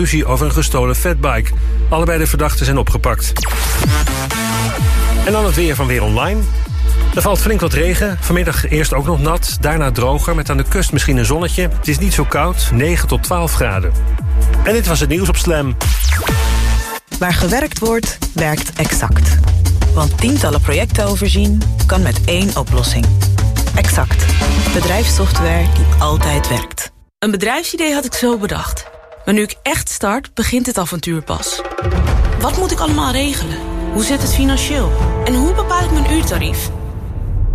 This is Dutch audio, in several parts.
ruzie over een gestolen fatbike. Allebei de verdachten zijn opgepakt. En dan het weer van Weer Online. Er valt flink wat regen. Vanmiddag eerst ook nog nat, daarna droger... met aan de kust misschien een zonnetje. Het is niet zo koud, 9 tot 12 graden. En dit was het nieuws op Slam. Waar gewerkt wordt, werkt exact. Want tientallen projecten overzien kan met één oplossing. Exact. Bedrijfssoftware die altijd werkt. Een bedrijfsidee had ik zo bedacht. Maar nu ik echt start, begint het avontuur pas. Wat moet ik allemaal regelen? Hoe zit het financieel? En hoe bepaal ik mijn uurtarief?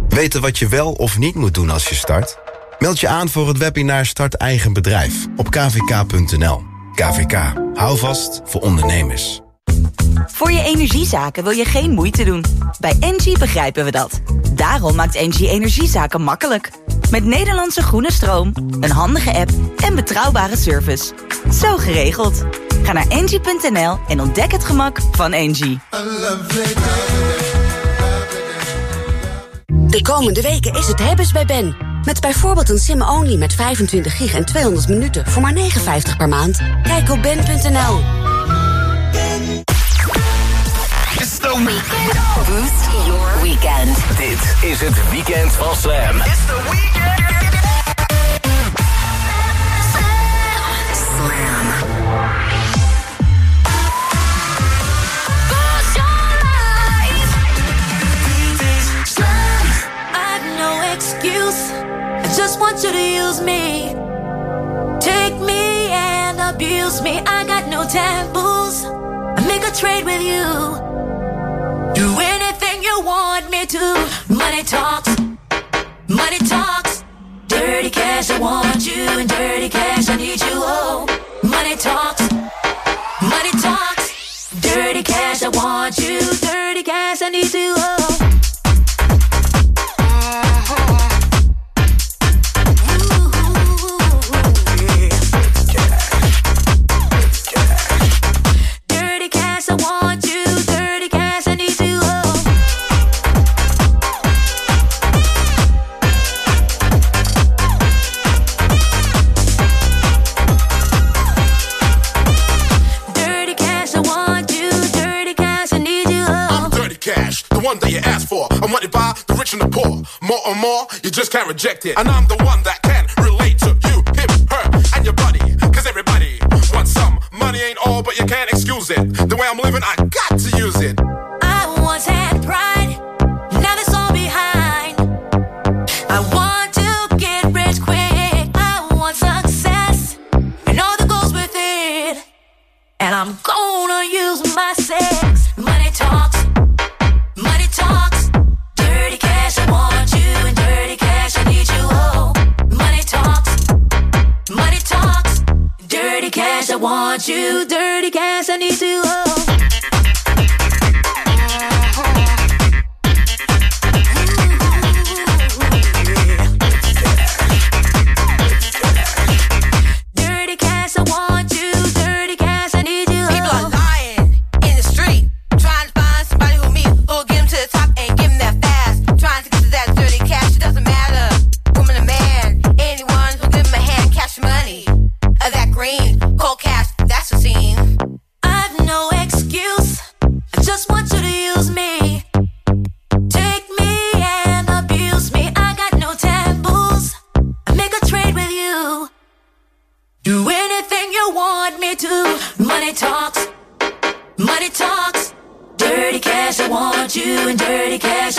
Weten wat je wel of niet moet doen als je start? Meld je aan voor het webinar Start Eigen Bedrijf op kvk.nl. KVK. Hou vast voor ondernemers. Voor je energiezaken wil je geen moeite doen. Bij Engie begrijpen we dat. Daarom maakt Engie energiezaken makkelijk. Met Nederlandse groene stroom, een handige app en betrouwbare service. Zo geregeld. Ga naar engie.nl en ontdek het gemak van Engie. De komende weken is het hebben's bij Ben. Met bijvoorbeeld een sim-only met 25 gig en 200 minuten voor maar 59 per maand. Kijk op ben.nl. the weekend. Boost your weekend. Dit is het weekend van Slam. It's the weekend. Just want you to use me. Take me and abuse me. I got no taboos. Make a trade with you. Do anything you want me to. Money talks. Money talks. Dirty cash, I want you. And dirty cash, I need you. Oh, money talks. Money talks. Dirty cash, I want you. Just can't reject it. And I'm the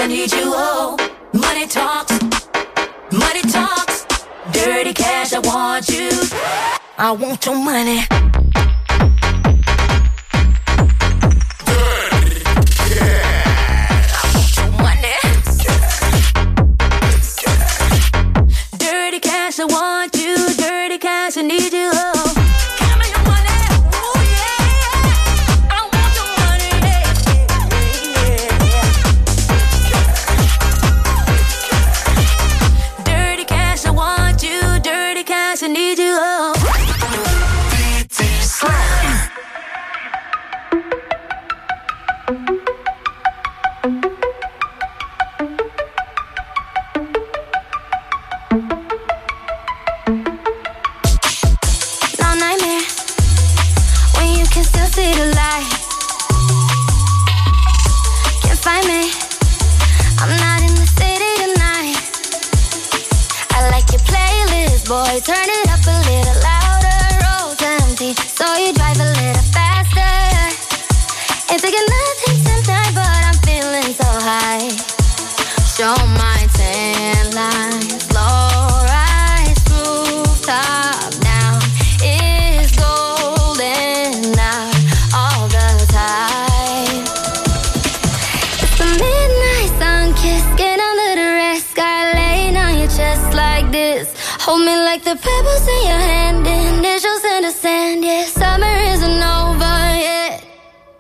I need you. Oh, money talks. Money talks. Dirty cash, I want you. I want your money. just like this. Hold me like the pebbles in your hand, initials in the sand. Yeah, summer isn't over yet.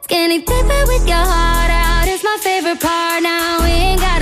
Skinny dipping with your heart out is my favorite part. Now we ain't got.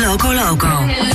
logo logo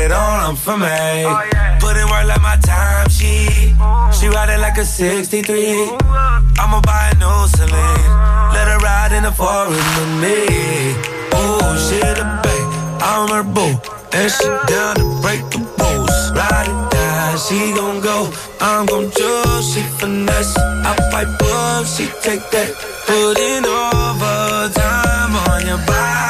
it all, I'm for me. Oh, Put in work like my time, she. She ride it like a 63. I'ma buy a new Celine. Let her ride in the foreign with me. Oh, she the babe, I'm her boo. And she down to break the rules. Ride it down, she gon' go. I'm gon' choose, she finesse. I fight book, she take that. Put in overtime on your body.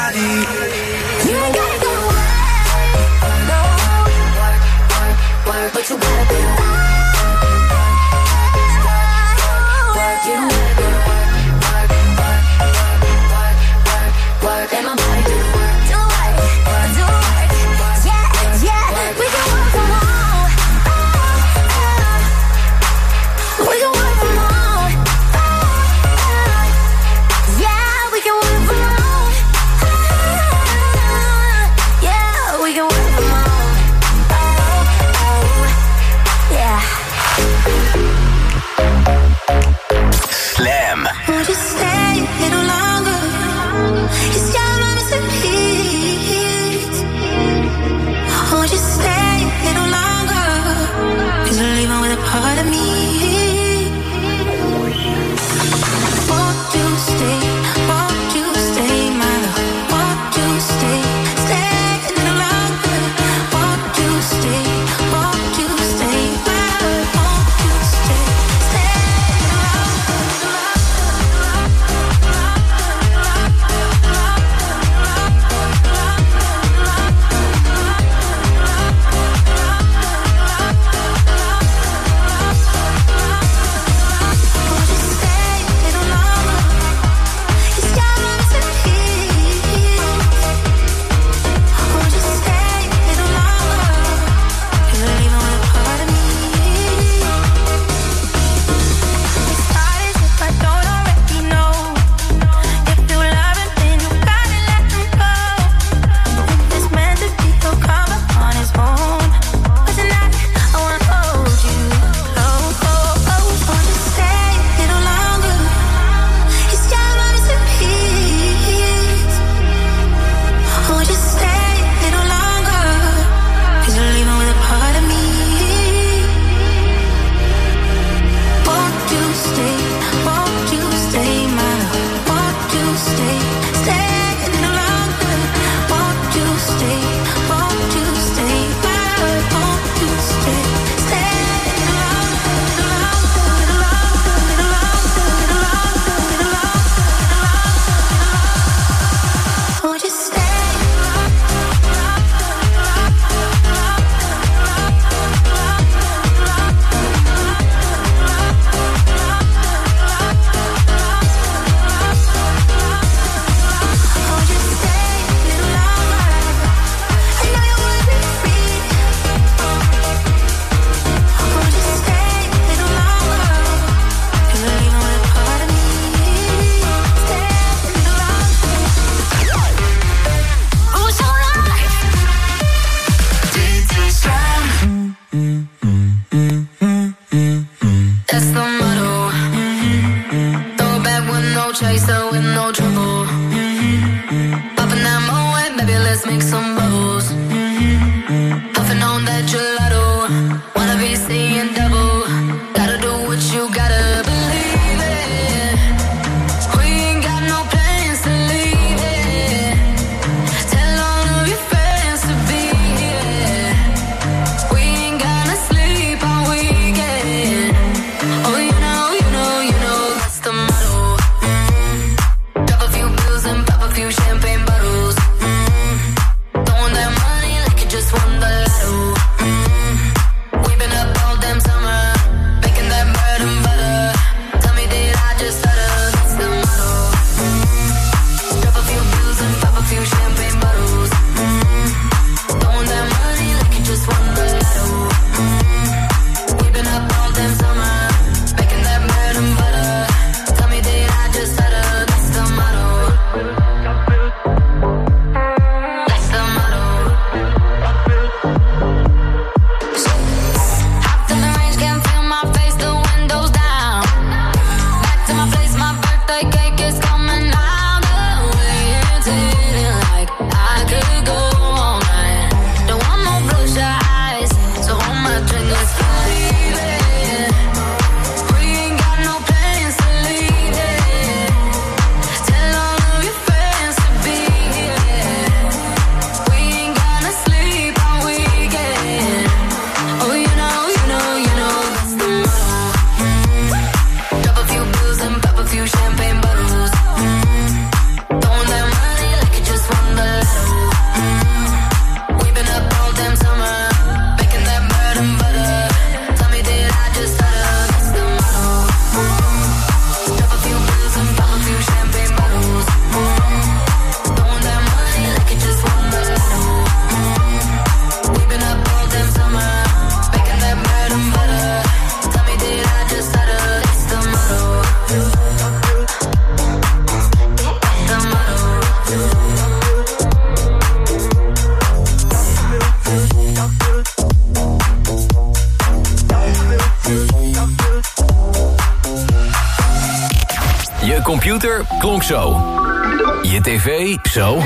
Tv zo.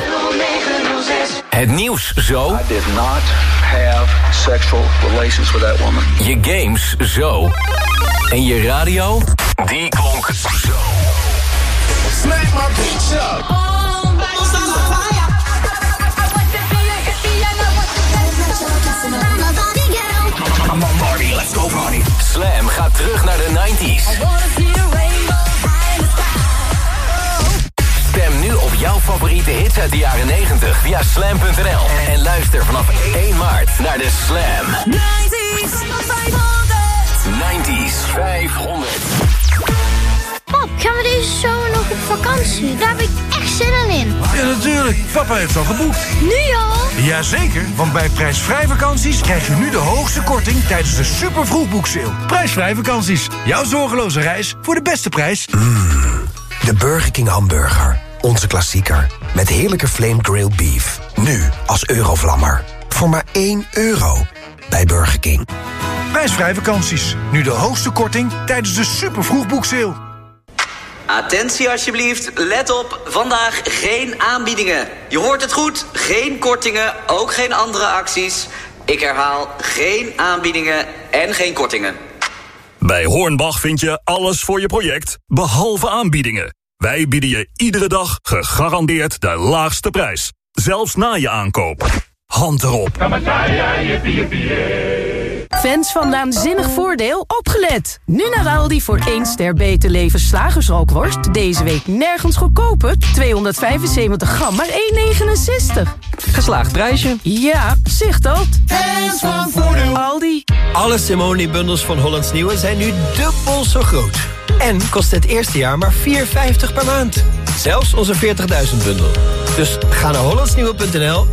Het nieuws zo. I did not have sexual relations with that woman. Je games zo. En je radio, die klonk zo. Smack my bitch up. Come on Marty, let's go Marty. Slam gaat terug naar de 90s. Jouw favoriete hits uit de jaren 90 via slam.nl. En luister vanaf 1 maart naar de Slam 90s 500. Pap, gaan we deze zomer nog op vakantie? Daar heb ik echt zin in. Ja, natuurlijk. Papa heeft al geboekt. Nu al? Jazeker, want bij prijsvrij vakanties krijg je nu de hoogste korting tijdens de super vroegboekseil. Prijsvrij vakanties. Jouw zorgeloze reis voor de beste prijs. De Burger King hamburger. Onze klassieker. Met heerlijke flame grilled beef. Nu als eurovlammer. Voor maar 1 euro. Bij Burger King. Prijsvrij vakanties. Nu de hoogste korting tijdens de super vroegboekseil. Attentie alsjeblieft, let op, vandaag geen aanbiedingen. Je hoort het goed, geen kortingen, ook geen andere acties. Ik herhaal, geen aanbiedingen en geen kortingen. Bij Hornbach vind je alles voor je project, behalve aanbiedingen. Wij bieden je iedere dag gegarandeerd de laagste prijs. Zelfs na je aankoop. Hand erop. Fans van Naanzinnig Voordeel, opgelet! Nu naar Aldi voor 1 ster beter leven slagersrookworst. Deze week nergens goedkoper. 275 gram, maar 1,69. Geslaagd prijsje. Ja, zicht dat. Fans van Voordeel. Aldi. Alle Simone-bundels van Hollands Nieuwe zijn nu dubbel zo groot. En kost het eerste jaar maar 4,50 per maand. Zelfs onze 40.000 bundel. Dus ga naar hollandsnieuwe.nl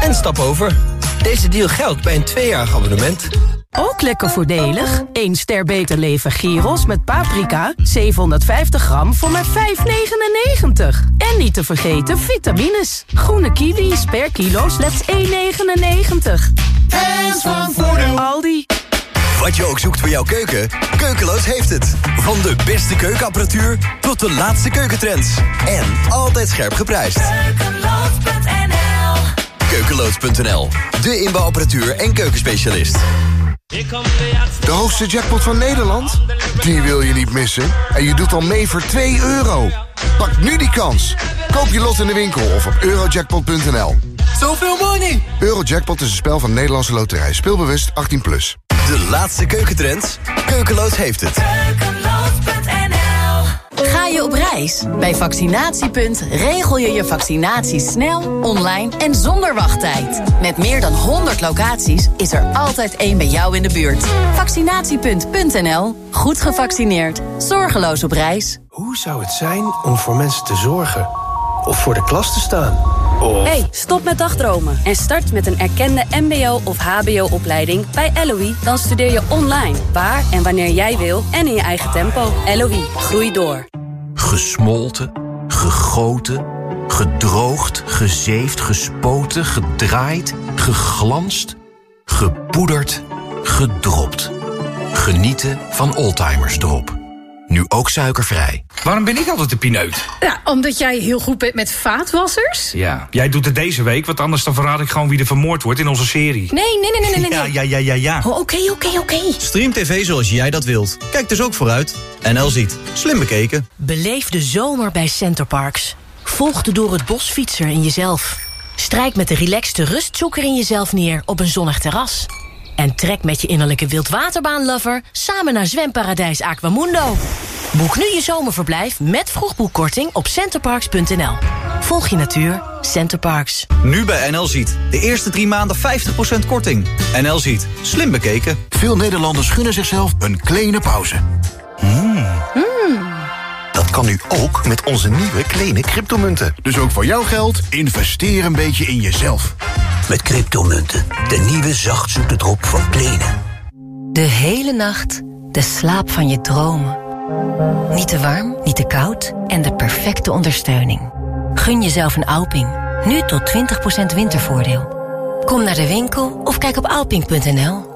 en stap over. Deze deal geldt bij een tweejarig abonnement. Ook lekker voordelig. 1 ster beter leven gyros met paprika. 750 gram voor maar 5,99. En niet te vergeten vitamines. Groene kiwis per kilo slechts 1,99. Fans van Voordeel. Aldi. Wat je ook zoekt voor jouw keuken, Keukeloos heeft het. Van de beste keukenapparatuur tot de laatste keukentrends. En altijd scherp geprijsd. Keukeloos.nl, de inbouwapparatuur en keukenspecialist. De hoogste jackpot van Nederland? Die wil je niet missen. En je doet al mee voor 2 euro. Pak nu die kans. Koop je lot in de winkel of op eurojackpot.nl. Zoveel money! Eurojackpot is een spel van Nederlandse Loterij. Speelbewust 18+. Plus. De laatste keukentrends, Keukeloos heeft het. Ga je op reis? Bij Vaccinatiepunt regel je je vaccinatie snel, online en zonder wachttijd. Met meer dan 100 locaties is er altijd één bij jou in de buurt. Vaccinatiepunt.nl. Goed gevaccineerd. Zorgeloos op reis. Hoe zou het zijn om voor mensen te zorgen? Of voor de klas te staan? Of... Hey, stop met dagdromen en start met een erkende mbo- of hbo-opleiding bij LOE. Dan studeer je online, waar en wanneer jij wil en in je eigen tempo. LOE, groei door. Gesmolten, gegoten, gedroogd, gezeefd, gespoten, gedraaid, geglanst, gepoederd, gedropt. Genieten van Oldtimers Drop. Nu ook suikervrij. Waarom ben ik altijd de pineut? Ja, omdat jij heel goed bent met vaatwassers? Ja, jij doet het deze week, want anders dan verraad ik gewoon wie er vermoord wordt in onze serie. Nee, nee, nee, nee, nee. nee. Ja, ja, ja, ja, ja. Oh, Oké, oké, oké. Stream TV zoals jij dat wilt. Kijk dus ook vooruit. NL ziet. Slim bekeken. Beleef de zomer bij Centerparks. Volg de door het bos fietser in jezelf. Strijk met de relaxte rustzoeker in jezelf neer op een zonnig terras. En trek met je innerlijke wildwaterbaanlover samen naar zwemparadijs Aquamundo. Boek nu je zomerverblijf met vroegboekkorting op centerparks.nl. Volg je natuur, Centerparks. Nu bij NL ziet. De eerste drie maanden 50% korting. NL ziet. Slim bekeken. Veel Nederlanders gunnen zichzelf een kleine pauze. Dat kan nu ook met onze nieuwe kleine cryptomunten. Dus ook voor jouw geld, investeer een beetje in jezelf. Met cryptomunten. De nieuwe zachtzoete drop van Kleene. De hele nacht de slaap van je dromen. Niet te warm, niet te koud en de perfecte ondersteuning. Gun jezelf een Alping. Nu tot 20% wintervoordeel. Kom naar de winkel of kijk op alping.nl.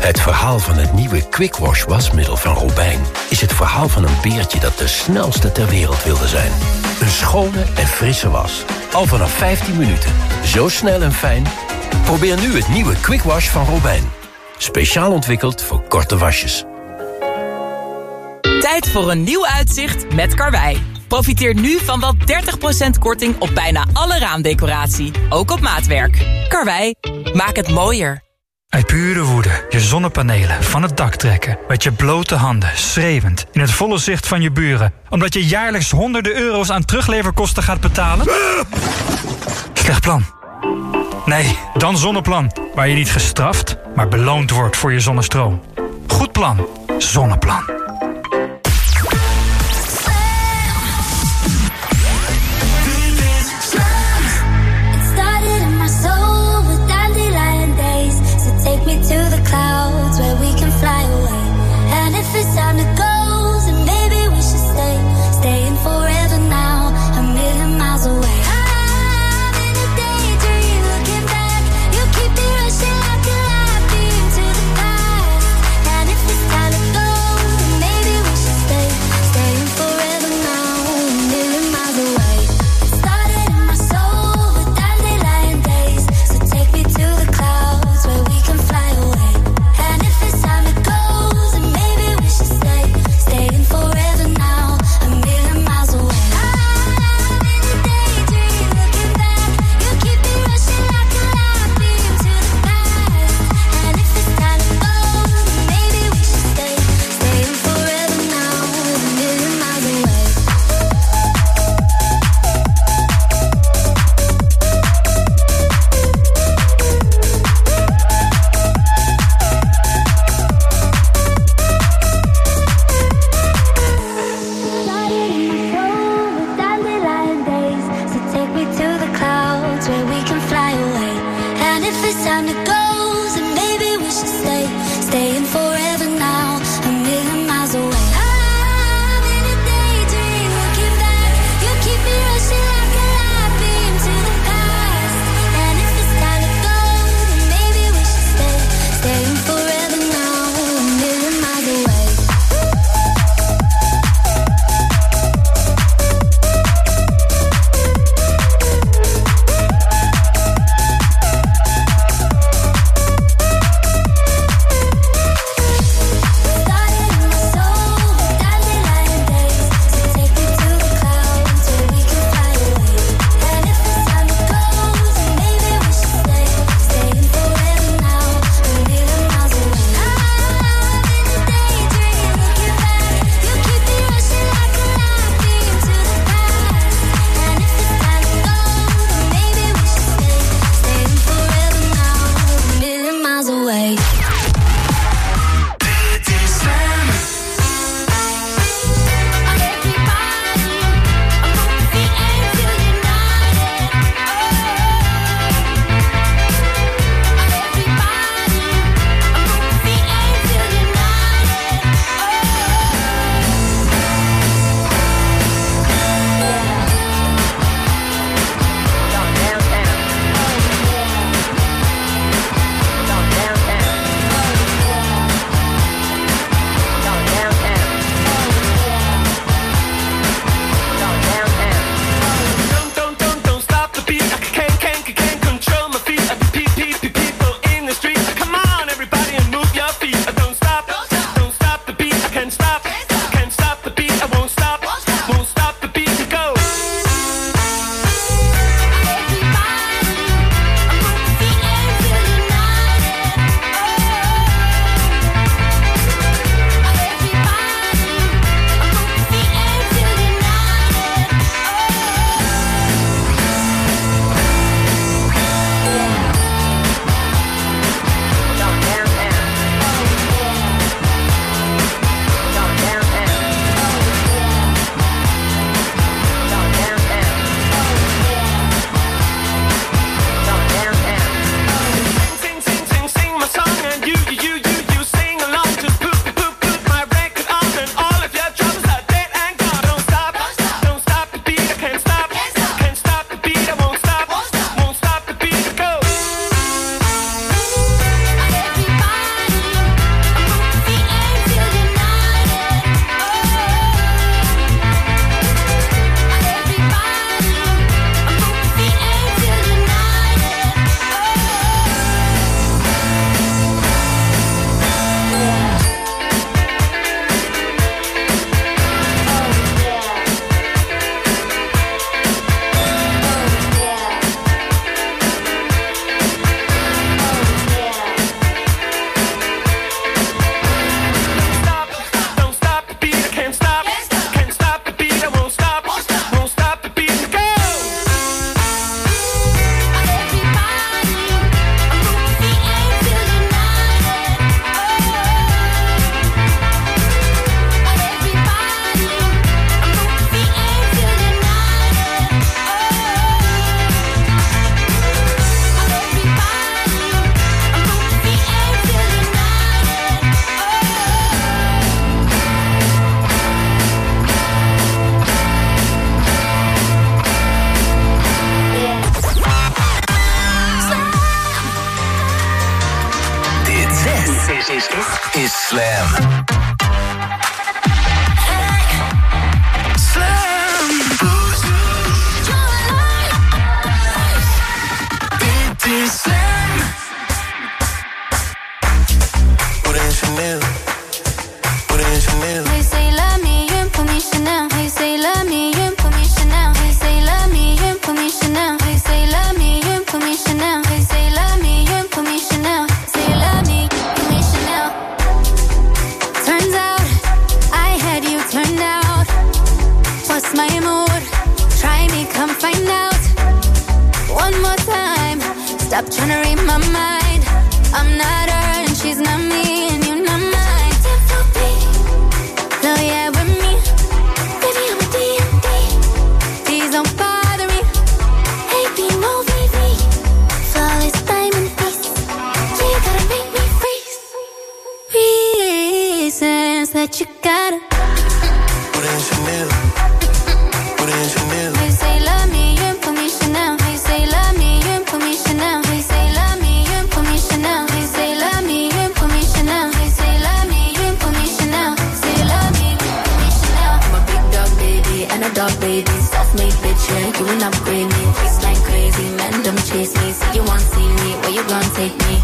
Het verhaal van het nieuwe Quick Wash wasmiddel van Robijn... is het verhaal van een beertje dat de snelste ter wereld wilde zijn. Een schone en frisse was. Al vanaf 15 minuten. Zo snel en fijn. Probeer nu het nieuwe Quick Wash van Robijn. Speciaal ontwikkeld voor korte wasjes. Tijd voor een nieuw uitzicht met Karwei. Profiteer nu van wel 30% korting op bijna alle raamdecoratie. Ook op maatwerk. Karwei, maak het mooier. Uit pure woede je zonnepanelen van het dak trekken. Met je blote handen, schreeuwend, in het volle zicht van je buren. Omdat je jaarlijks honderden euro's aan terugleverkosten gaat betalen? Slecht plan. Nee, dan Zonneplan. Waar je niet gestraft, maar beloond wordt voor je zonnestroom. Goed plan. Zonneplan. Doing up green, it's like crazy. Man, don't chase me. Say you won't see me, where you gonna take me?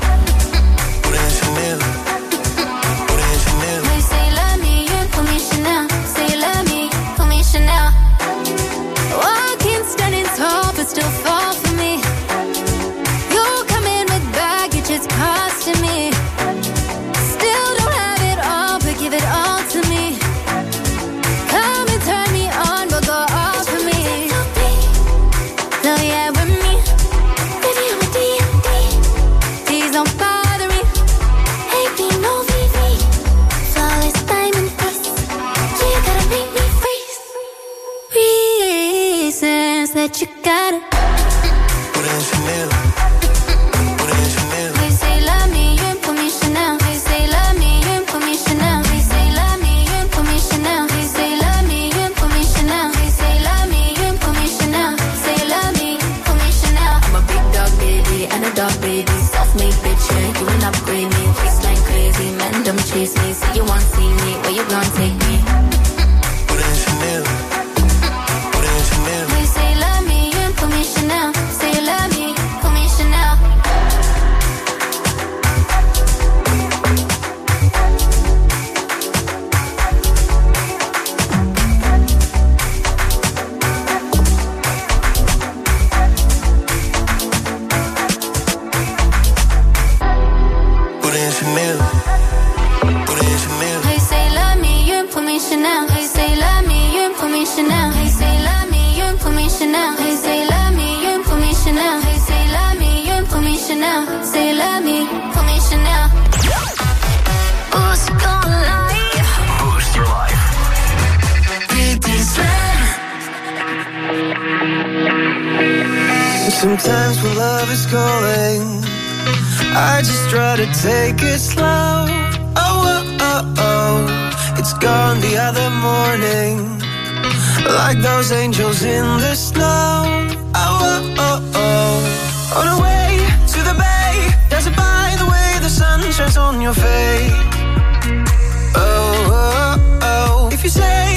it's. Put it, it's a. Hey, say love me, you put me Chanel. Hey, say love me, you put me Chanel. Hey, say love me, you put me Chanel. Hey, say love me, you put me Chanel. Hey, say love me, you put me Chanel. Say love me, put me Chanel. Boost your life. Boost your life. Sometimes when love is calling I just try to take it slow. Oh, oh, oh, oh. It's gone the other morning. Like those angels in the snow. Oh, oh, oh, oh. On our way to the bay. Does it by the way the sun shines on your face? Oh Oh, oh, oh. If you say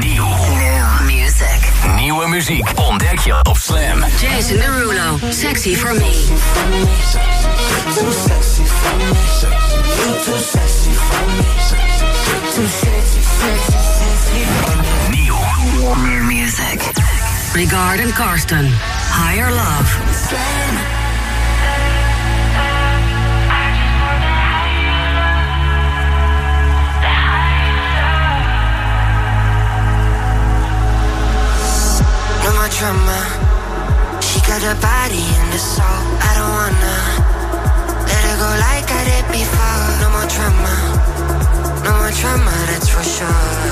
Nieuw. music. Nieuwe muziek ontdek je op Slam. Jason Derulo, Sexy for Me. Sexy for me. Sexy for me. Sexy, sexy, sexy. Nieuw. muziek. Regard and Karsten, Higher Love. drama. She got a body and a soul. I don't wanna let her go like I did before. No more drama, no more drama, that's for sure.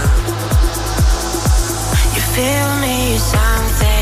You feel me, something.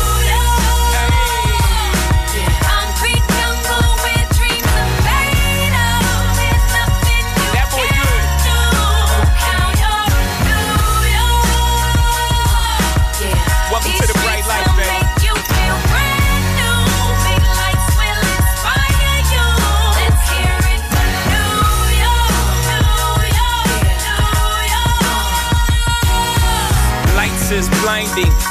blinding.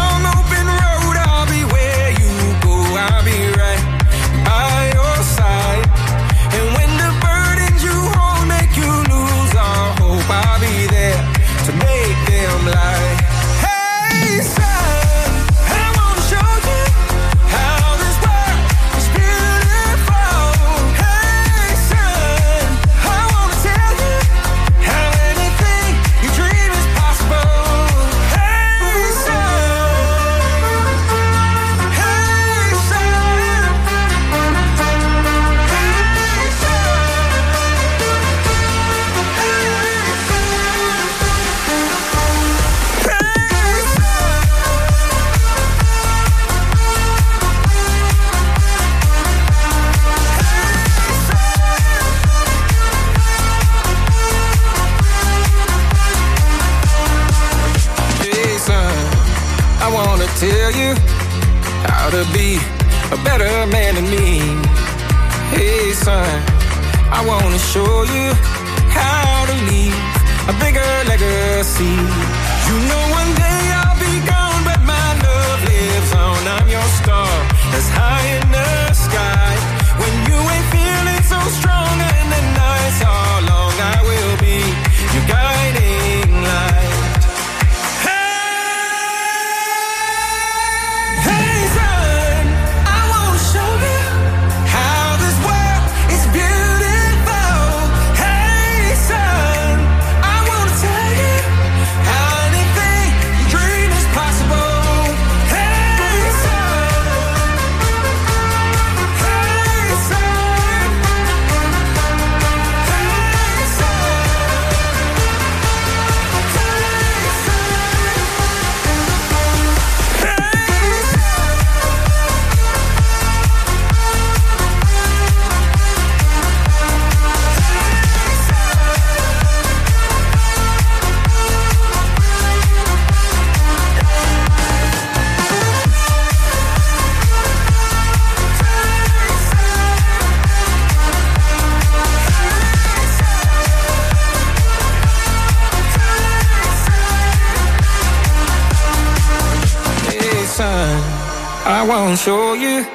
Wanna show you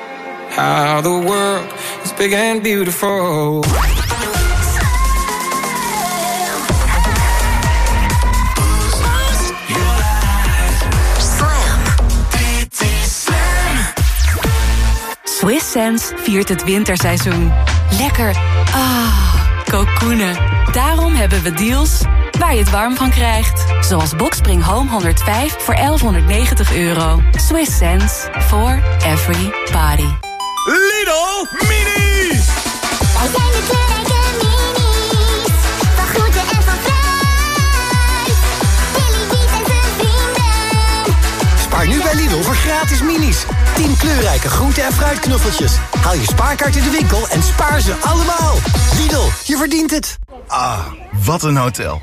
how the world is big and beautiful. Swiss Sense viert het winterseizoen. Lekker. Ah, kokoenen. Daarom hebben we deals waar je het warm van krijgt. Zoals Boxspring Home 105 voor 1190 euro. Swiss Sense for every body. Lidl Minis! Wij zijn de kleurrijke minis. Van groente en van fruit. En zijn vrienden. Spaar nu bij Lidl voor gratis minis. 10 kleurrijke groente- en fruitknuffeltjes. Haal je spaarkaart in de winkel en spaar ze allemaal. Lidl, je verdient het. Ah, wat een hotel.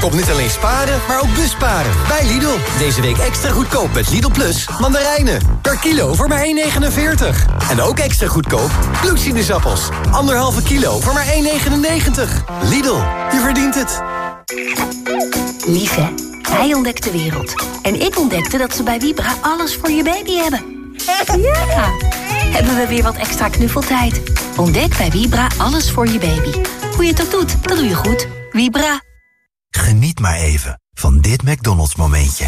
Kom niet alleen sparen, maar ook busparen. Bij Lidl. Deze week extra goedkoop met Lidl Plus mandarijnen. Per kilo voor maar 1,49. En ook extra goedkoop bloedsinusappels. Anderhalve kilo voor maar 1,99. Lidl, je verdient het. Lief hè? Hij ontdekt de wereld. En ik ontdekte dat ze bij Vibra alles voor je baby hebben. Ja! Hebben we weer wat extra knuffeltijd. Ontdek bij Vibra alles voor je baby. Hoe je het ook doet, dat doe je goed. Vibra. Geniet maar even van dit McDonald's momentje.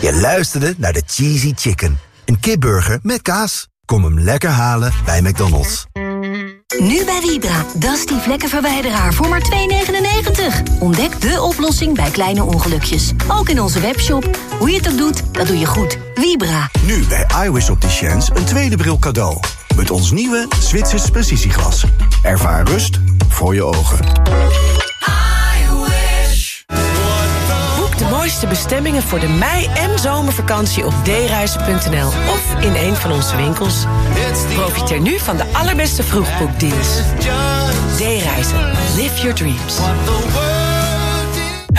Je luisterde naar de Cheesy Chicken. Een kipburger met kaas. Kom hem lekker halen bij McDonald's. Nu bij Vibra. Dusty vlekkenverwijderaar voor maar 2,99. Ontdek de oplossing bij kleine ongelukjes. Ook in onze webshop. Hoe je het ook doet, dat doe je goed. Vibra. Nu bij iWis Opticians een tweede bril cadeau. Met ons nieuwe Zwitsers precisieglas. Ervaar rust voor je ogen. Boek de mooiste bestemmingen voor de mei- en zomervakantie op dereizen.nl of in een van onze winkels. Profiteer nu van de allerbeste vroegboekdeals. D-reizen. Live your dreams.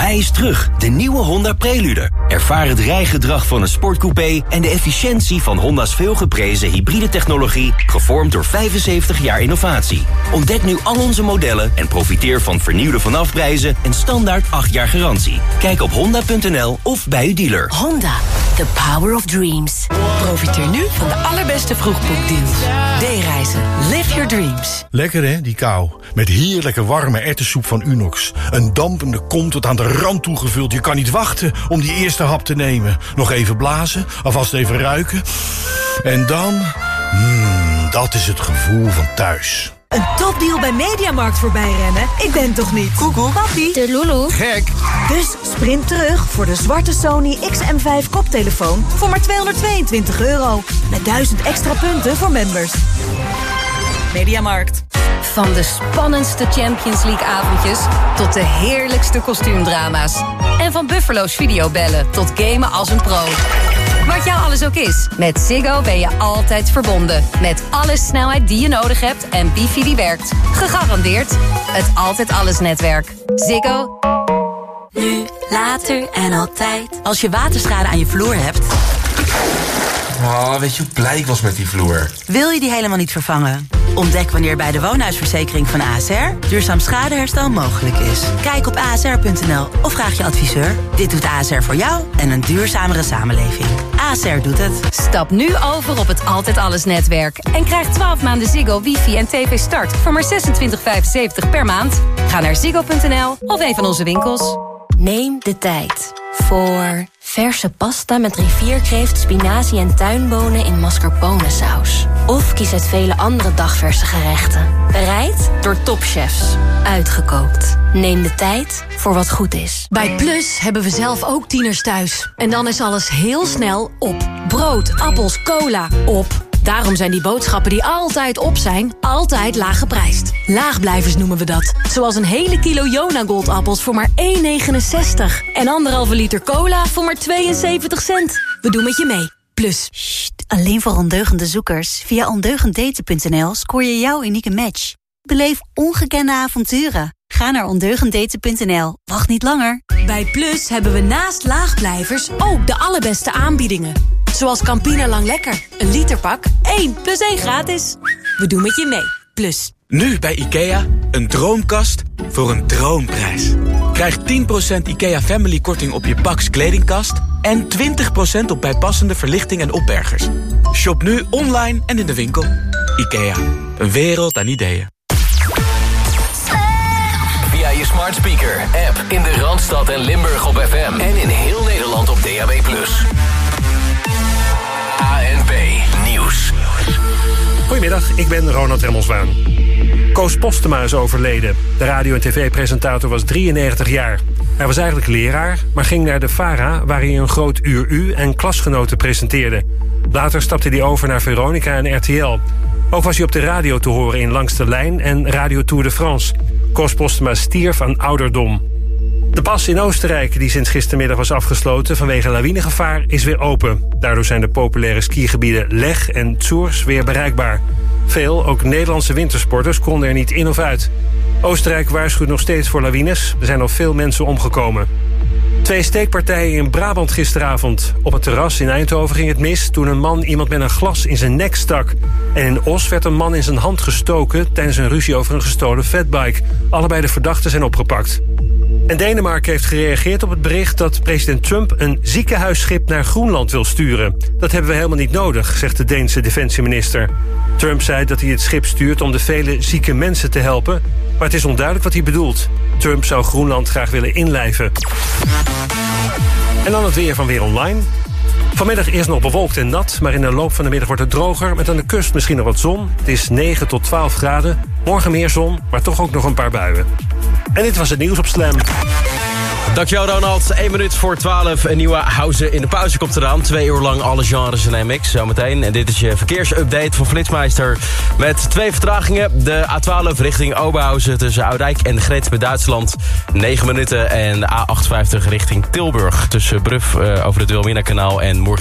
Hij is terug, de nieuwe Honda Prelude. Ervaar het rijgedrag van een sportcoupé en de efficiëntie van Honda's veelgeprezen hybride technologie, gevormd door 75 jaar innovatie. Ontdek nu al onze modellen en profiteer van vernieuwde vanafprijzen en standaard 8 jaar garantie. Kijk op honda.nl of bij uw dealer. Honda, the power of dreams. Profiteer nu van de allerbeste vroegboekdeals. D-reizen. Live your dreams. Lekker hè, die kou. Met heerlijke warme ertessoep van Unox. Een dampende kom tot aan de rand toegevuld. Je kan niet wachten om die eerste hap te nemen. Nog even blazen, alvast even ruiken. En dan... Mmm, dat is het gevoel van thuis. Een topdeal bij Mediamarkt voorbij rennen? Ik ben toch niet? Koekoek. Papi. De Lulu. Gek. Dus sprint terug voor de zwarte Sony XM5 koptelefoon voor maar 222 euro. Met 1000 extra punten voor members. Mediamarkt. Van de spannendste Champions League avondjes tot de heerlijkste kostuumdrama's. En van Buffalo's videobellen tot gamen als een pro. Wat jou alles ook is. Met Ziggo ben je altijd verbonden. Met alle snelheid die je nodig hebt en wifi die werkt. Gegarandeerd het Altijd Alles netwerk. Ziggo. Nu, later en altijd. Als je waterschade aan je vloer hebt... Oh, weet je hoe blij ik was met die vloer? Wil je die helemaal niet vervangen? Ontdek wanneer bij de woonhuisverzekering van ASR duurzaam schadeherstel mogelijk is. Kijk op asr.nl of vraag je adviseur. Dit doet ASR voor jou en een duurzamere samenleving. ASR doet het. Stap nu over op het Altijd Alles netwerk. En krijg 12 maanden Ziggo, wifi en tv start voor maar 26,75 per maand. Ga naar ziggo.nl of een van onze winkels. Neem de tijd voor verse pasta met rivierkreeft, spinazie en tuinbonen in mascarpone saus. Of kies uit vele andere dagverse gerechten. Bereid door topchefs. Uitgekookt. Neem de tijd voor wat goed is. Bij Plus hebben we zelf ook tieners thuis. En dan is alles heel snel op. Brood, appels, cola, op. Daarom zijn die boodschappen die altijd op zijn, altijd laag geprijsd. Laagblijvers noemen we dat. Zoals een hele kilo Jona Goldappels voor maar 1,69. En anderhalve liter cola voor maar 72 cent. We doen met je mee. Plus. Alleen voor ondeugende zoekers. Via ondeugenddaten.nl scoor je jouw unieke match. Beleef ongekende avonturen. Ga naar ondeugenddaten.nl. Wacht niet langer. Bij Plus hebben we naast laagblijvers ook de allerbeste aanbiedingen. Zoals Campina Lang Lekker. Een literpak, 1 plus 1 gratis. We doen met je mee. Plus. Nu bij IKEA, een droomkast voor een droomprijs. Krijg 10% IKEA Family korting op je Pax kledingkast... en 20% op bijpassende verlichting en opbergers. Shop nu online en in de winkel. IKEA, een wereld aan ideeën. Via je smart speaker, app in de Randstad en Limburg op FM. En in heel Nederland op DAB+. ANP Nieuws. Goedemiddag, ik ben Ronald Remmelswaan. Koos Postema is overleden. De radio- en tv-presentator was 93 jaar. Hij was eigenlijk leraar, maar ging naar de VARA... waar hij een groot uur U en klasgenoten presenteerde. Later stapte hij over naar Veronica en RTL. Ook was hij op de radio te horen in Langs de Lijn en Radio Tour de France. Koos Postema stierf aan ouderdom. De pas in Oostenrijk, die sinds gistermiddag was afgesloten vanwege lawinegevaar, is weer open. Daardoor zijn de populaire skigebieden Leg en Zurs weer bereikbaar. Veel, ook Nederlandse wintersporters, konden er niet in of uit. Oostenrijk waarschuwt nog steeds voor lawines. Er zijn al veel mensen omgekomen. Twee steekpartijen in Brabant gisteravond. Op het terras in Eindhoven ging het mis toen een man iemand met een glas in zijn nek stak. En in Os werd een man in zijn hand gestoken tijdens een ruzie over een gestolen fatbike. Allebei de verdachten zijn opgepakt. En Denemarken heeft gereageerd op het bericht dat president Trump een ziekenhuisschip naar Groenland wil sturen. Dat hebben we helemaal niet nodig, zegt de Deense defensieminister. Trump zei dat hij het schip stuurt om de vele zieke mensen te helpen, maar het is onduidelijk wat hij bedoelt. Trump zou Groenland graag willen inlijven. En dan het weer van Weer Online. Vanmiddag eerst nog bewolkt en nat, maar in de loop van de middag wordt het droger... met aan de kust misschien nog wat zon. Het is 9 tot 12 graden. Morgen meer zon, maar toch ook nog een paar buien. En dit was het nieuws op Slam. Dankjewel Ronald. 1 minuut voor 12. Een nieuwe house in de pauze komt eraan. Twee uur lang alle genres in een mix. Zometeen. En dit is je verkeersupdate van Flitsmeister. Met twee vertragingen. De A12 richting Oberhausen tussen Oudijk en de met Duitsland. 9 minuten. En de A58 richting Tilburg. Tussen Bruf uh, over het Wilmina kanaal en Moer